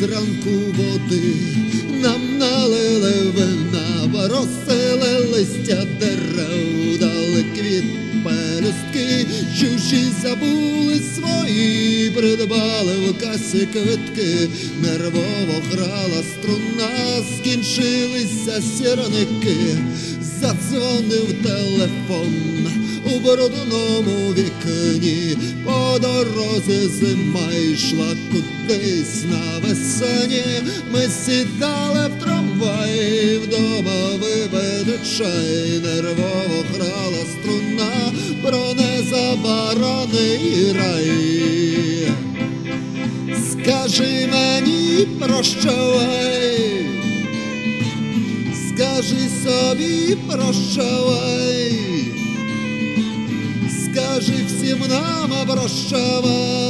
зранку води, нам налили вина, воросили листя дерев, дали квіт пелюстки, чужі забули свої, придбали в касі квитки, нервово грала струна, скінчилися сірники, задзвонив телефон у брудному вікні, по дорозі зима йшла кудись навесні. Ми сідали в трамваї, вдома випити чай, нервово грала струна про незабараний рай. Скажи мені прощавай, скажи собі прощавай, скажи всім нам прощавай,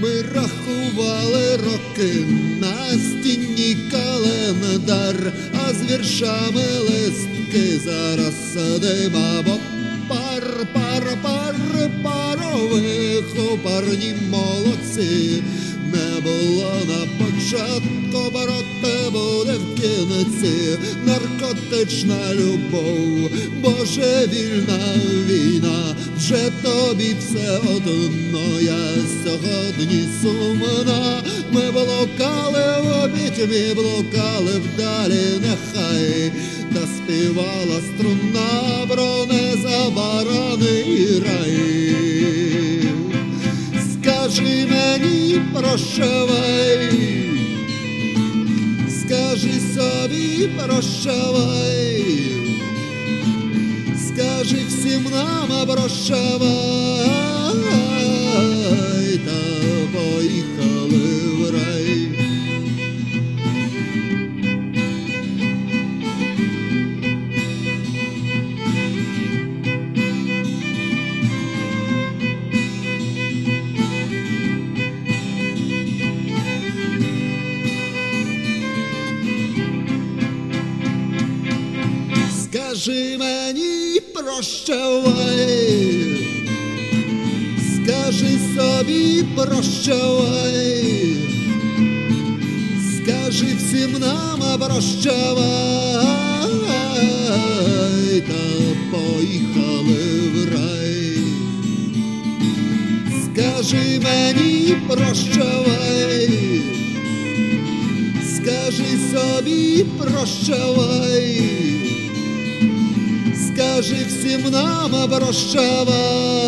Ми рахували роки на стіні календар, а з віршами листки зараз садима, бо пар, пар, пар, парових у парні молодці. Не було на початку, бороти буде в кінці, наркотична любов, божевільна війна, вже тобі все одно, я сьогодні сумна. Ми блукали в обітьмі, блукали вдалі, нехай та співала струна про незабараний рай. Прощавай, скажи собі прощавай, скажи всім нам прощавай, Скажи мені прощавай, скажи собі прощавай, скажи всім нам прощавай, та поїхали в рай. Скажи мені прощавай, скажи собі прощавай, скажи всім нам прощавай,